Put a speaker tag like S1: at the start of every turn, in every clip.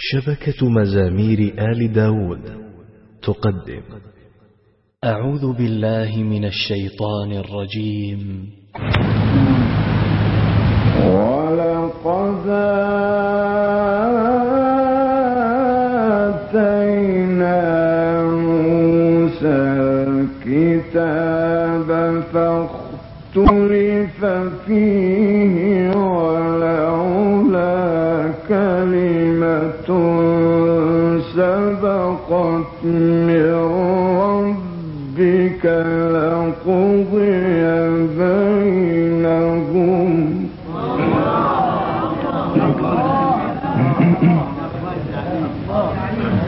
S1: شبكة مزامير آل داود تقدم.
S2: أعوذ بالله من الشيطان الرجيم.
S3: ولقد آتينا موسى الكتاب فاختلف فيه ولولا كلمة سبقت من ربك لقضي بينهم.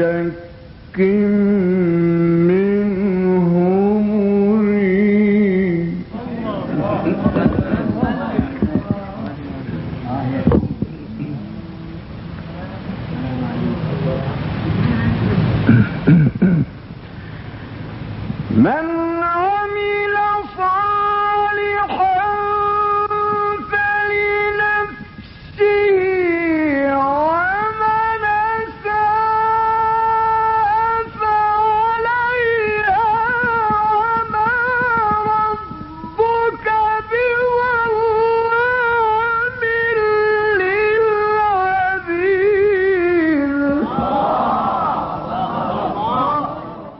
S3: شك منه مريب. من